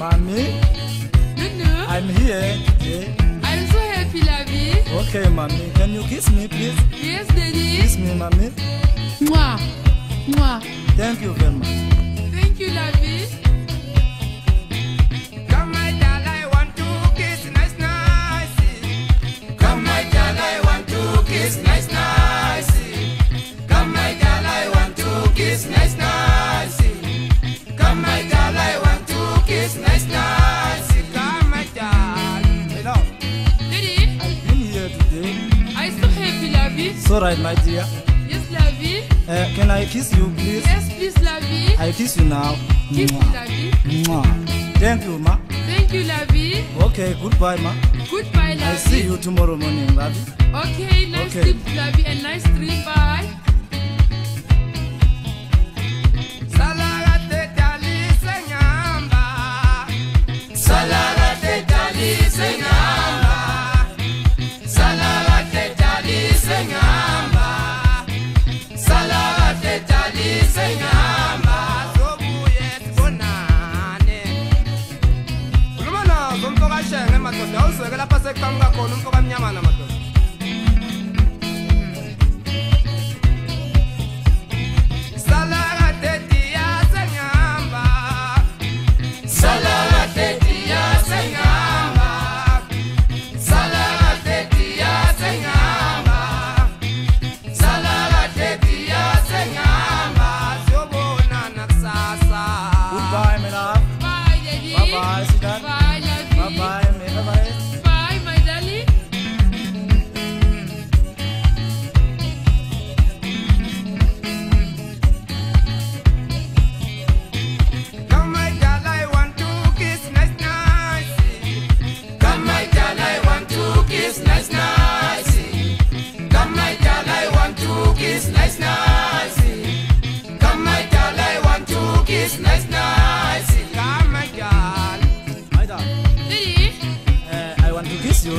Mommy? Nunu? I'm here today. I'm so happy, Lavi. Okay, Mommy. Can you kiss me, please? Yes, Daddy. Kiss me, Mommy. Mwah. Mwah. Thank you very It's alright, my dear. Yes, la vie. Uh, can I kiss you, please? Yes, please, la vie. I kiss you now. Kiss me, Mwah. la vie. Mwah. Thank you, ma. Thank you, la vie. Okay, goodbye, ma. Goodbye, la I see you tomorrow morning, you. Okay, nice Okay. sleep, la vie, and nice. Matosa, on se la passe comme un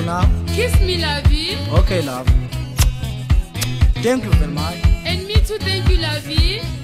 want to kiss you now. kiss me, la vie. Okay, love. Thank you very much. And me too, thank you, la vie.